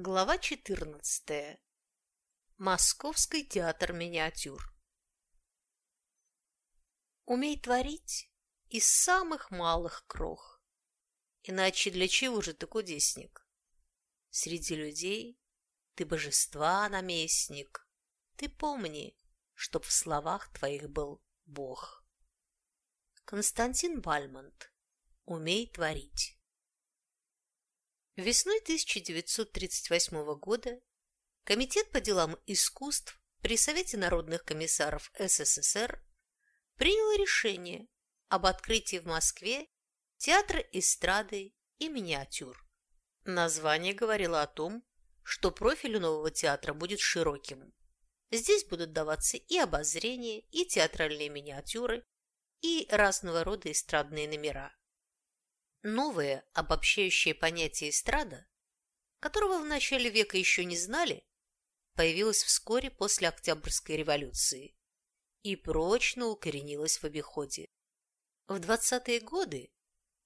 Глава 14. Московский театр миниатюр. Умей творить из самых малых крох. Иначе для чего же ты кудесник? Среди людей ты божества наместник. Ты помни, чтоб в словах твоих был Бог. Константин Бальмонт. Умей творить. Весной 1938 года Комитет по делам искусств при Совете народных комиссаров СССР принял решение об открытии в Москве театра эстрады и миниатюр. Название говорило о том, что профиль у нового театра будет широким. Здесь будут даваться и обозрения, и театральные миниатюры, и разного рода эстрадные номера. Новое обобщающее понятие эстрада, которого в начале века еще не знали, появилось вскоре после Октябрьской революции и прочно укоренилось в обиходе. В 20-е годы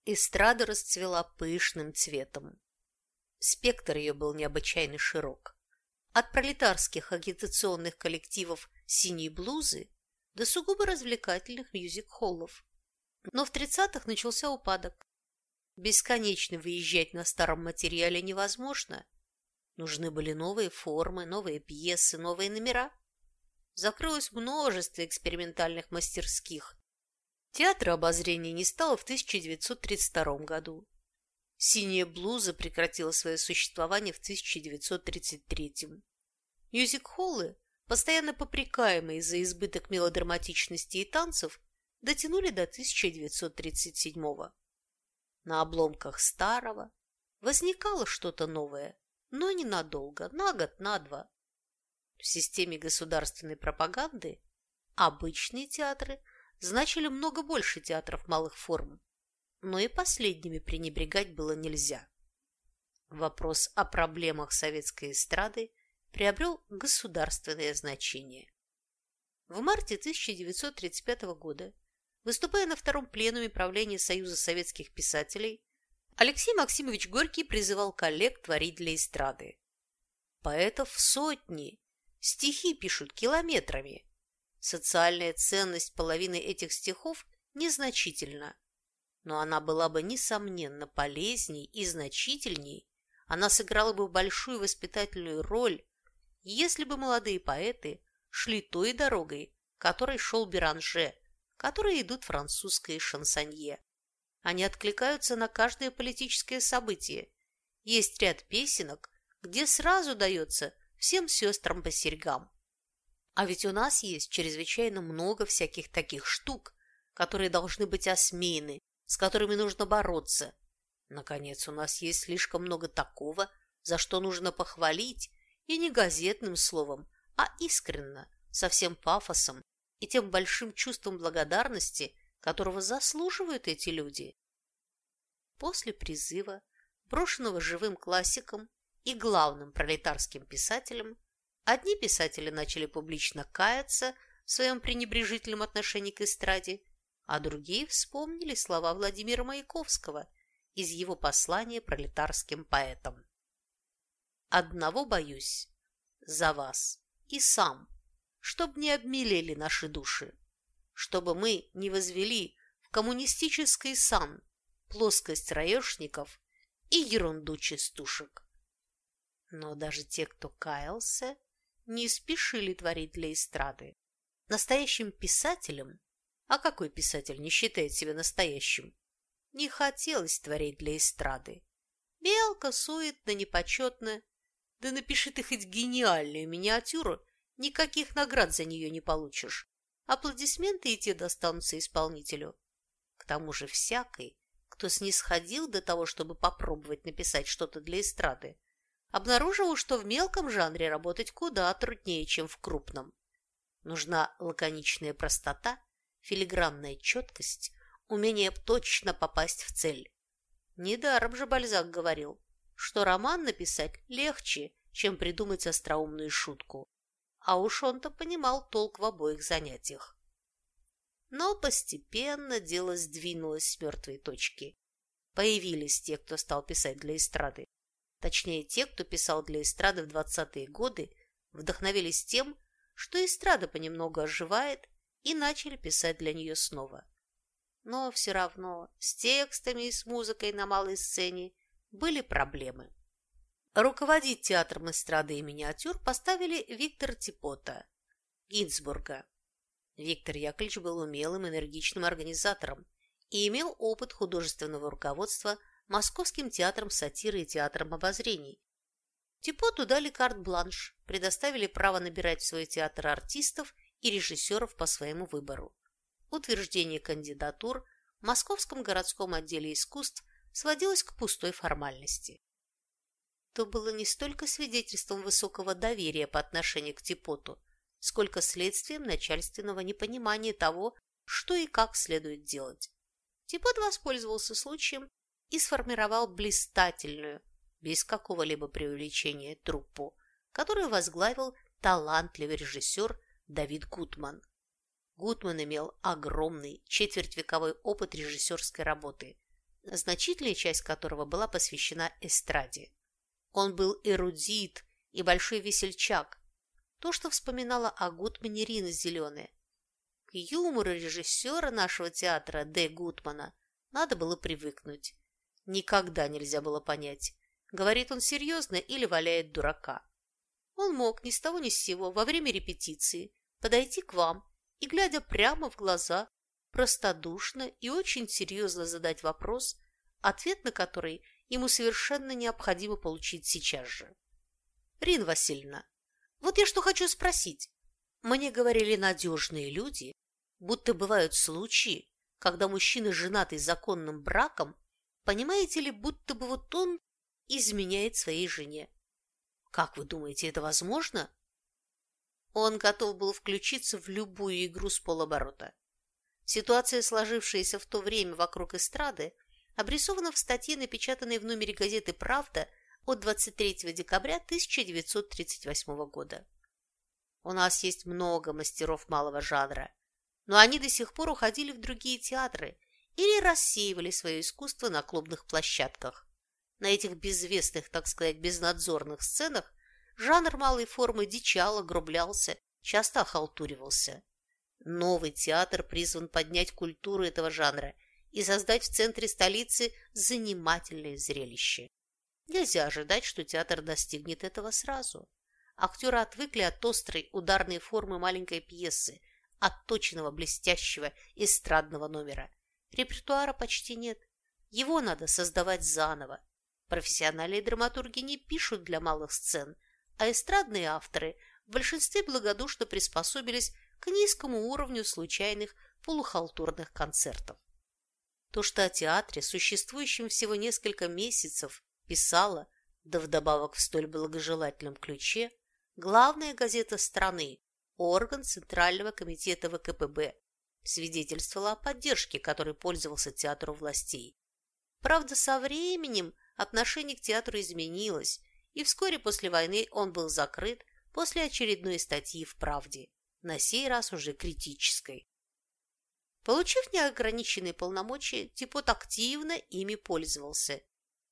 эстрада расцвела пышным цветом. Спектр ее был необычайно широк. От пролетарских агитационных коллективов «Синей блузы» до сугубо развлекательных мюзик-холлов. Но в 30-х начался упадок. Бесконечно выезжать на старом материале невозможно. Нужны были новые формы, новые пьесы, новые номера. Закрылось множество экспериментальных мастерских. Театра обозрения не стало в 1932 году. «Синяя блуза» прекратила свое существование в 1933. Мюзик-холлы, постоянно попрекаемые за избыток мелодраматичности и танцев, дотянули до 1937 года. На обломках старого возникало что-то новое, но ненадолго, на год, на два. В системе государственной пропаганды обычные театры значили много больше театров малых форм, но и последними пренебрегать было нельзя. Вопрос о проблемах советской эстрады приобрел государственное значение. В марте 1935 года Выступая на втором пленуме правления Союза советских писателей, Алексей Максимович Горький призывал коллег творить для эстрады. Поэтов сотни, стихи пишут километрами. Социальная ценность половины этих стихов незначительна, но она была бы, несомненно, полезней и значительней, она сыграла бы большую воспитательную роль, если бы молодые поэты шли той дорогой, которой шел Беранже, которые идут французское шансонье. Они откликаются на каждое политическое событие. Есть ряд песенок, где сразу дается всем сестрам по серьгам. А ведь у нас есть чрезвычайно много всяких таких штук, которые должны быть осмеяны, с которыми нужно бороться. Наконец, у нас есть слишком много такого, за что нужно похвалить, и не газетным словом, а искренно, со всем пафосом и тем большим чувством благодарности, которого заслуживают эти люди. После призыва, брошенного живым классиком и главным пролетарским писателем, одни писатели начали публично каяться в своем пренебрежительном отношении к эстраде, а другие вспомнили слова Владимира Маяковского из его послания пролетарским поэтам. «Одного боюсь за вас и сам, чтобы не обмелели наши души, чтобы мы не возвели в коммунистический сан плоскость раешников и ерунду частушек. Но даже те, кто каялся, не спешили творить для эстрады. Настоящим писателем, а какой писатель не считает себя настоящим, не хотелось творить для эстрады. Белка суетно, непочетно, да напиши ты хоть гениальную миниатюру Никаких наград за нее не получишь. Аплодисменты и те достанутся исполнителю. К тому же всякий, кто снисходил до того, чтобы попробовать написать что-то для эстрады, обнаружил, что в мелком жанре работать куда труднее, чем в крупном. Нужна лаконичная простота, филигранная четкость, умение точно попасть в цель. Недаром же Бальзак говорил, что роман написать легче, чем придумать остроумную шутку а уж он-то понимал толк в обоих занятиях. Но постепенно дело сдвинулось с мертвой точки. Появились те, кто стал писать для эстрады. Точнее, те, кто писал для эстрады в 20-е годы, вдохновились тем, что эстрада понемногу оживает, и начали писать для нее снова. Но все равно с текстами и с музыкой на малой сцене были проблемы. Руководить театром эстрады и миниатюр поставили Виктор Типота, Гинзбурга. Виктор Яковлевич был умелым, энергичным организатором и имел опыт художественного руководства Московским театром сатиры и театром обозрений. Типоту дали карт-бланш, предоставили право набирать в свой театр артистов и режиссеров по своему выбору. Утверждение кандидатур в Московском городском отделе искусств сводилось к пустой формальности то было не столько свидетельством высокого доверия по отношению к Типоту, сколько следствием начальственного непонимания того, что и как следует делать. Типот воспользовался случаем и сформировал блистательную, без какого-либо преувеличения, труппу, которую возглавил талантливый режиссер Давид Гутман. Гутман имел огромный четвертьвековой опыт режиссерской работы, значительная часть которого была посвящена эстраде. Он был эрудит и большой весельчак. То, что вспоминала о Гутмане Рина Зеленая. К юмору режиссера нашего театра Д. Гутмана надо было привыкнуть. Никогда нельзя было понять, говорит он серьезно или валяет дурака. Он мог ни с того ни с сего во время репетиции подойти к вам и, глядя прямо в глаза, простодушно и очень серьезно задать вопрос, ответ на который ему совершенно необходимо получить сейчас же. Рин Васильевна, вот я что хочу спросить. Мне говорили надежные люди, будто бывают случаи, когда мужчина, женатый законным браком, понимаете ли, будто бы вот он изменяет своей жене. Как вы думаете, это возможно? Он готов был включиться в любую игру с полоборота. Ситуация, сложившаяся в то время вокруг эстрады, обрисована в статье, напечатанной в номере газеты «Правда» от 23 декабря 1938 года. У нас есть много мастеров малого жанра, но они до сих пор уходили в другие театры или рассеивали свое искусство на клубных площадках. На этих безвестных, так сказать, безнадзорных сценах жанр малой формы дичал, огрублялся, часто охалтуривался. Новый театр призван поднять культуру этого жанра и создать в центре столицы занимательное зрелище. Нельзя ожидать, что театр достигнет этого сразу. Актеры отвыкли от острой ударной формы маленькой пьесы, от точного блестящего эстрадного номера. Репертуара почти нет. Его надо создавать заново. Профессиональные драматурги не пишут для малых сцен, а эстрадные авторы в большинстве благодушно приспособились к низкому уровню случайных полухалтурных концертов. То, что о театре, существующем всего несколько месяцев, писала, да вдобавок в столь благожелательном ключе, главная газета страны, орган Центрального комитета ВКПБ, свидетельствовала о поддержке, которой пользовался театру властей. Правда, со временем отношение к театру изменилось, и вскоре после войны он был закрыт после очередной статьи в «Правде», на сей раз уже критической. Получив неограниченные полномочия, Типот активно ими пользовался.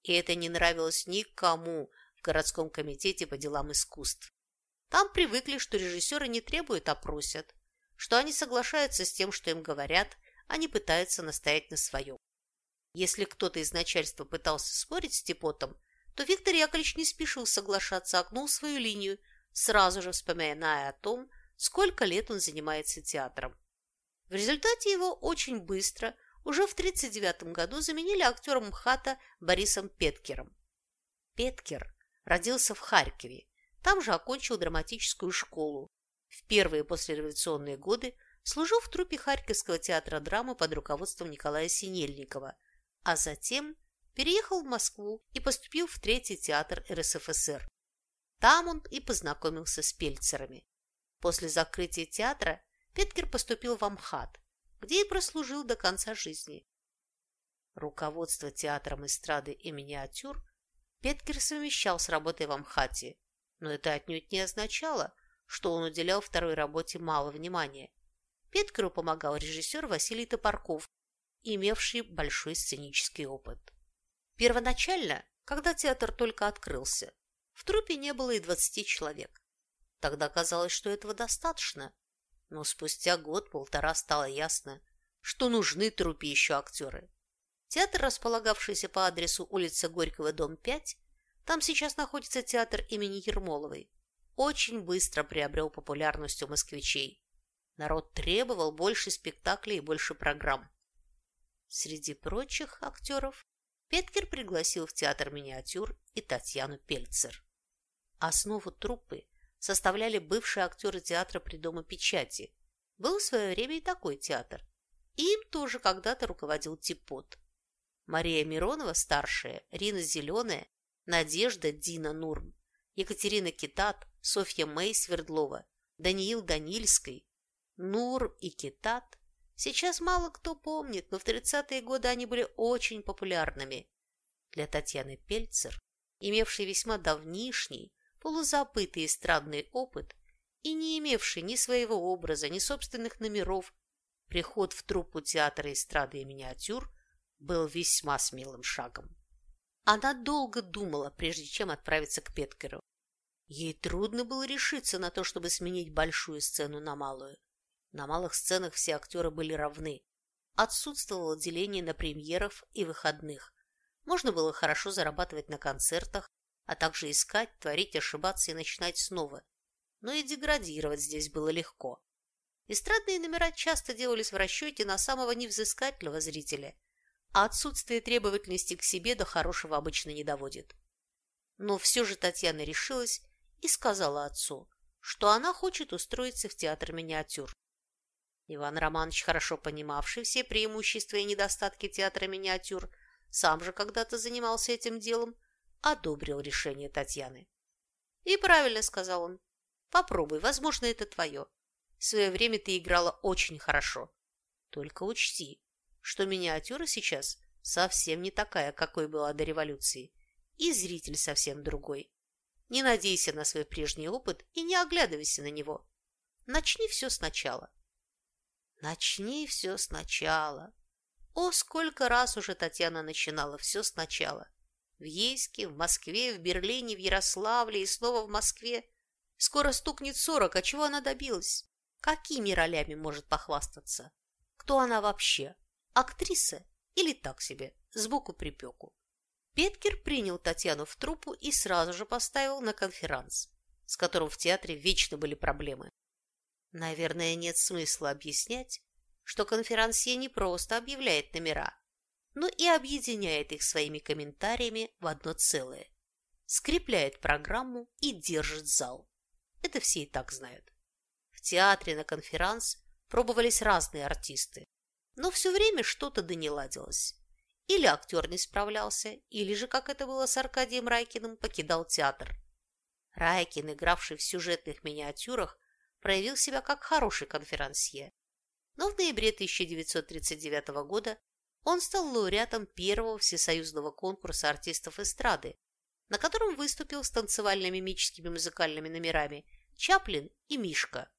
И это не нравилось никому в городском комитете по делам искусств. Там привыкли, что режиссеры не требуют, а просят, что они соглашаются с тем, что им говорят, а не пытаются настоять на своем. Если кто-то из начальства пытался спорить с Типотом, то Виктор Яковлевич не спешил соглашаться, огнул свою линию, сразу же вспоминая о том, сколько лет он занимается театром. В результате его очень быстро, уже в 1939 году, заменили актером МХАТа Борисом Петкером. Петкер родился в Харькове, там же окончил драматическую школу. В первые послереволюционные годы служил в труппе Харьковского театра драмы под руководством Николая Синельникова, а затем переехал в Москву и поступил в Третий театр РСФСР. Там он и познакомился с пельцерами. После закрытия театра Петкер поступил в Амхат, где и прослужил до конца жизни. Руководство театром эстрады и миниатюр Петкер совмещал с работой в Амхате, но это отнюдь не означало, что он уделял второй работе мало внимания. Петкеру помогал режиссер Василий Топорков, имевший большой сценический опыт. Первоначально, когда театр только открылся. В труппе не было и двадцати человек. Тогда казалось, что этого достаточно, но спустя год-полтора стало ясно, что нужны труппе еще актеры. Театр, располагавшийся по адресу улица Горького, дом 5, там сейчас находится театр имени Ермоловой, очень быстро приобрел популярность у москвичей. Народ требовал больше спектаклей и больше программ. Среди прочих актеров Петкер пригласил в театр миниатюр и Татьяну Пельцер. Основу труппы составляли бывшие актеры театра при Дома печати. Был в свое время и такой театр. Им тоже когда-то руководил Типот. Мария Миронова, старшая, Рина Зеленая, Надежда Дина Нурм, Екатерина Китат, Софья Мэй Свердлова, Даниил Данильской, Нур и Китат сейчас мало кто помнит, но в 30-е годы они были очень популярными. Для Татьяны Пельцер, имевшей весьма давнишний, полузабытый эстрадный опыт и не имевший ни своего образа, ни собственных номеров, приход в труппу театра эстрады и миниатюр был весьма смелым шагом. Она долго думала, прежде чем отправиться к Петкеру. Ей трудно было решиться на то, чтобы сменить большую сцену на малую. На малых сценах все актеры были равны. Отсутствовало деление на премьеров и выходных. Можно было хорошо зарабатывать на концертах, а также искать, творить, ошибаться и начинать снова. Но и деградировать здесь было легко. Эстрадные номера часто делались в расчете на самого невзыскательного зрителя, а отсутствие требовательности к себе до хорошего обычно не доводит. Но все же Татьяна решилась и сказала отцу, что она хочет устроиться в театр миниатюр. Иван Романович, хорошо понимавший все преимущества и недостатки театра миниатюр, сам же когда-то занимался этим делом, одобрил решение Татьяны. «И правильно», — сказал он. «Попробуй, возможно, это твое. В свое время ты играла очень хорошо. Только учти, что миниатюра сейчас совсем не такая, какой была до революции, и зритель совсем другой. Не надейся на свой прежний опыт и не оглядывайся на него. Начни все сначала». «Начни все сначала». О, сколько раз уже Татьяна начинала все сначала. В Ейске, в Москве, в Берлине, в Ярославле и снова в Москве. Скоро стукнет сорок, а чего она добилась? Какими ролями может похвастаться? Кто она вообще? Актриса или так себе, сбоку припеку? Петкер принял Татьяну в труппу и сразу же поставил на конферанс, с которым в театре вечно были проблемы. Наверное, нет смысла объяснять, что конферансье не просто объявляет номера, но и объединяет их своими комментариями в одно целое, скрепляет программу и держит зал. Это все и так знают. В театре на конферанс пробовались разные артисты, но все время что-то да не ладилось. Или актер не справлялся, или же, как это было с Аркадием Райкиным, покидал театр. Райкин, игравший в сюжетных миниатюрах, проявил себя как хороший конферансье. Но в ноябре 1939 года он стал лауреатом первого всесоюзного конкурса артистов эстрады, на котором выступил с танцевально-мимическими музыкальными номерами Чаплин и Мишка.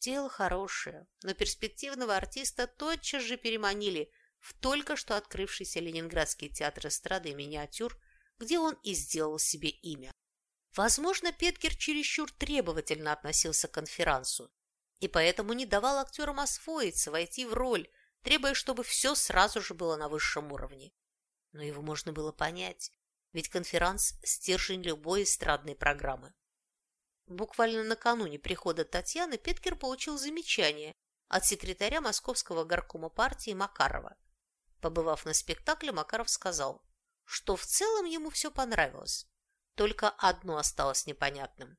Дело хорошее, но перспективного артиста тотчас же переманили в только что открывшийся Ленинградский театр эстрады миниатюр, где он и сделал себе имя. Возможно, Петкер чересчур требовательно относился к конферансу и поэтому не давал актерам освоиться, войти в роль, требуя, чтобы все сразу же было на высшем уровне. Но его можно было понять, ведь конферанс – стержень любой эстрадной программы. Буквально накануне прихода Татьяны Петкер получил замечание от секретаря Московского горкома партии Макарова. Побывав на спектакле, Макаров сказал, что в целом ему все понравилось. Только одно осталось непонятным.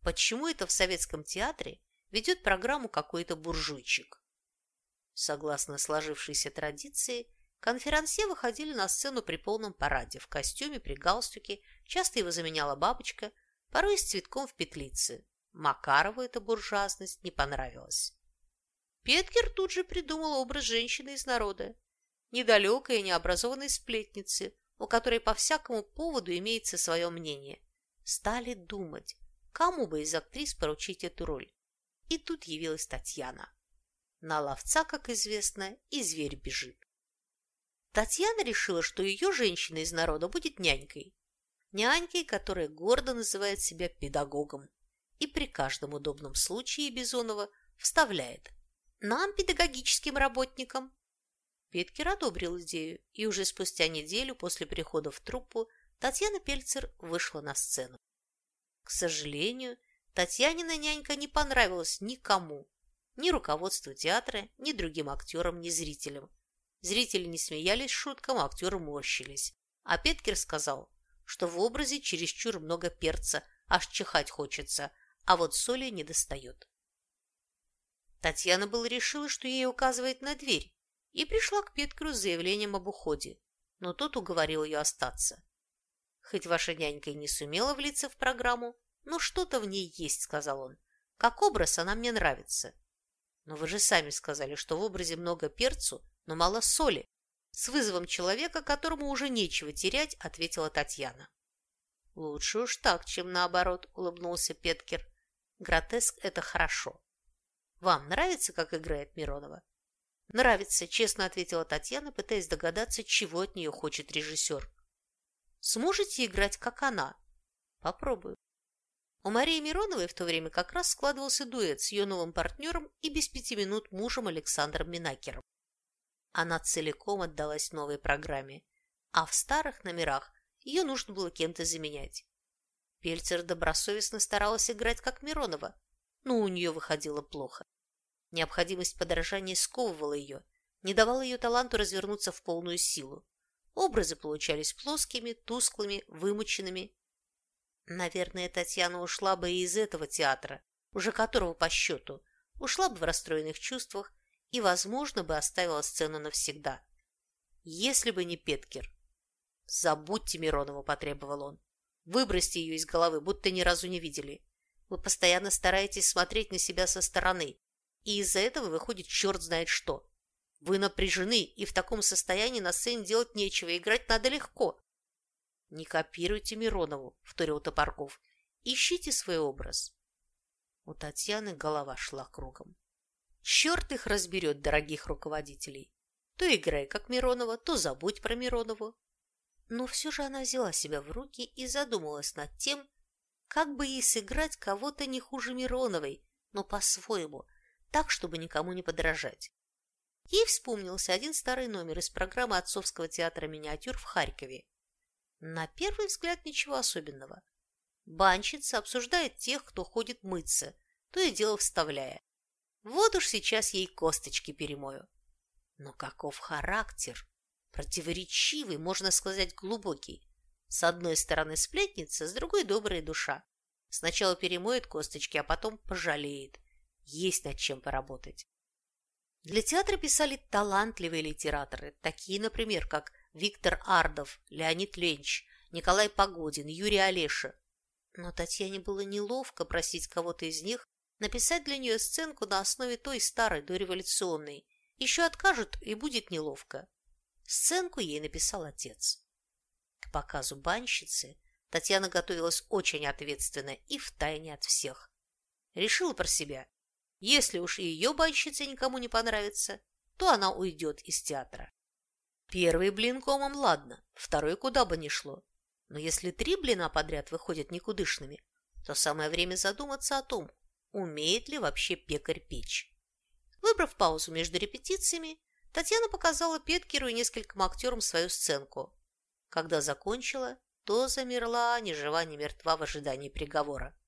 Почему это в советском театре ведет программу какой-то буржуйчик? Согласно сложившейся традиции, конферансье выходили на сцену при полном параде, в костюме, при галстуке, часто его заменяла бабочка, порой с цветком в петлице. Макарову эта буржуазность не понравилась. Петкер тут же придумал образ женщины из народа, недалекой и необразованной сплетницы, у которой по всякому поводу имеется свое мнение. Стали думать, кому бы из актрис поручить эту роль. И тут явилась Татьяна. На ловца, как известно, и зверь бежит. Татьяна решила, что ее женщина из народа будет нянькой. Нянькой, которая гордо называет себя педагогом и при каждом удобном случае Бизонова вставляет «нам, педагогическим работникам». Петкер одобрил идею, и уже спустя неделю после прихода в труппу Татьяна Пельцер вышла на сцену. К сожалению, Татьянина нянька не понравилась никому, ни руководству театра, ни другим актерам, ни зрителям. Зрители не смеялись шуткам, актеры морщились. А Петкер сказал, что в образе чересчур много перца, аж чихать хочется, а вот соли не достает. Татьяна была решила, что ей указывает на дверь, и пришла к Петкеру с заявлением об уходе, но тот уговорил ее остаться. Хоть ваша нянька и не сумела влиться в программу, но что-то в ней есть, сказал он. Как образ она мне нравится. Но вы же сами сказали, что в образе много перцу, но мало соли. С вызовом человека, которому уже нечего терять, ответила Татьяна. Лучше уж так, чем наоборот, улыбнулся Петкер. Гротеск – это хорошо. Вам нравится, как играет Миронова? Нравится, честно ответила Татьяна, пытаясь догадаться, чего от нее хочет режиссер. Сможете играть, как она? Попробую. У Марии Мироновой в то время как раз складывался дуэт с ее новым партнером и без пяти минут мужем Александром Минакером. Она целиком отдалась новой программе, а в старых номерах ее нужно было кем-то заменять. Пельцер добросовестно старалась играть как Миронова, но у нее выходило плохо. Необходимость подражания сковывала ее, не давала ее таланту развернуться в полную силу. Образы получались плоскими, тусклыми, вымученными. Наверное, Татьяна ушла бы и из этого театра, уже которого по счету, ушла бы в расстроенных чувствах и, возможно, бы оставила сцену навсегда. Если бы не Петкер. «Забудьте Миронова», – потребовал он. «Выбросьте ее из головы, будто ни разу не видели. Вы постоянно стараетесь смотреть на себя со стороны, и из-за этого выходит черт знает что. Вы напряжены, и в таком состоянии на сцене делать нечего, играть надо легко. Не копируйте Миронову, вторил Топорков. Ищите свой образ. У Татьяны голова шла кругом. Черт их разберет, дорогих руководителей. То играй, как Миронова, то забудь про Миронову. Но все же она взяла себя в руки и задумалась над тем, как бы ей сыграть кого-то не хуже Мироновой, но по-своему, так, чтобы никому не подражать. Ей вспомнился один старый номер из программы отцовского театра «Миниатюр» в Харькове. На первый взгляд ничего особенного. Банщица обсуждает тех, кто ходит мыться, то и дело вставляя. Вот уж сейчас ей косточки перемою. Но каков характер! Противоречивый, можно сказать, глубокий. С одной стороны сплетница, с другой добрая душа. Сначала перемоет косточки, а потом пожалеет. Есть над чем поработать. Для театра писали талантливые литераторы, такие, например, как Виктор Ардов, Леонид Ленч, Николай Погодин, Юрий Олеша. Но Татьяне было неловко просить кого-то из них написать для нее сценку на основе той старой дореволюционной. Еще откажут, и будет неловко. Сценку ей написал отец. К показу банщицы Татьяна готовилась очень ответственно и втайне от всех. Решила про себя, если уж ее банщица никому не понравится, то она уйдет из театра. Первый блин комом ладно, второй куда бы ни шло. Но если три блина подряд выходят никудышными, то самое время задуматься о том, умеет ли вообще пекарь печь. Выбрав паузу между репетициями, Татьяна показала Петкеру и нескольким актерам свою сценку. Когда закончила, то замерла, ни жива, ни мертва в ожидании приговора.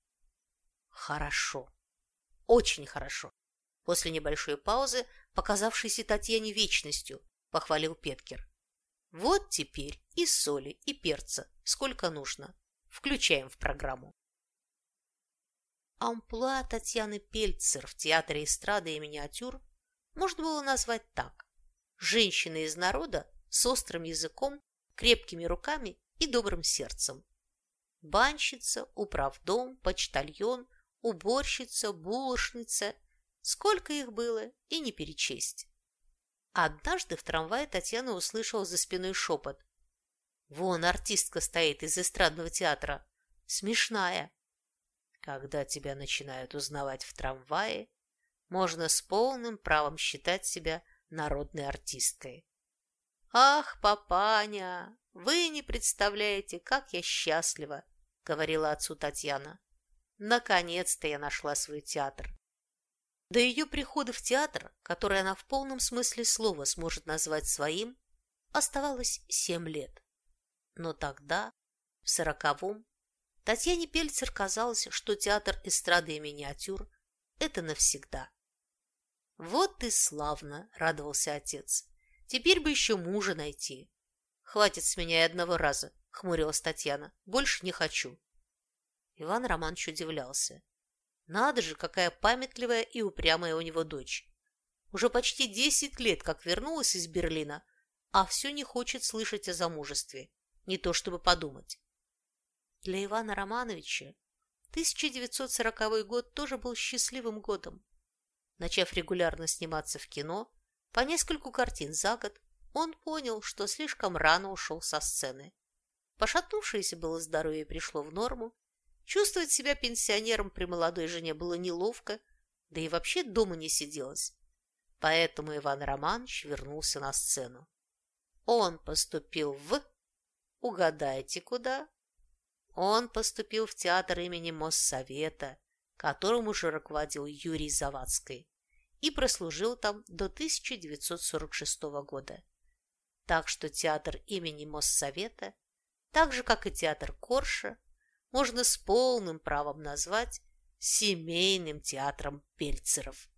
Хорошо. Очень хорошо. После небольшой паузы, показавшейся Татьяне вечностью, похвалил Петкер. Вот теперь и соли, и перца, сколько нужно. Включаем в программу. Амплуа Татьяны Пельцер в театре эстрады и миниатюр можно было назвать так. Женщина из народа с острым языком, крепкими руками и добрым сердцем. Банщица, управдом, почтальон – уборщица, булочница. Сколько их было, и не перечесть. Однажды в трамвае Татьяна услышала за спиной шепот. «Вон артистка стоит из эстрадного театра. Смешная». Когда тебя начинают узнавать в трамвае, можно с полным правом считать себя народной артисткой. «Ах, папаня, вы не представляете, как я счастлива!» — говорила отцу Татьяна. «Наконец-то я нашла свой театр. До ее прихода в театр, который она в полном смысле слова сможет назвать своим, оставалось семь лет. Но тогда, в сороковом, Татьяне Пельцер казалось, что театр эстрады и миниатюр – это навсегда. «Вот и славно!» – радовался отец. «Теперь бы еще мужа найти». «Хватит с меня и одного раза», – хмурилась Татьяна. «Больше не хочу». Иван Романович удивлялся. Надо же, какая памятливая и упрямая у него дочь. Уже почти десять лет, как вернулась из Берлина, а все не хочет слышать о замужестве, не то чтобы подумать. Для Ивана Романовича 1940 год тоже был счастливым годом. Начав регулярно сниматься в кино, по нескольку картин за год, он понял, что слишком рано ушел со сцены. Пошатнувшееся было здоровье пришло в норму, Чувствовать себя пенсионером при молодой жене было неловко, да и вообще дома не сиделось. Поэтому Иван Романович вернулся на сцену. Он поступил в... Угадайте, куда? Он поступил в театр имени Моссовета, которым уже руководил Юрий Завадский, и прослужил там до 1946 года. Так что театр имени Моссовета, так же, как и театр Корша, можно с полным правом назвать семейным театром Пельцеров.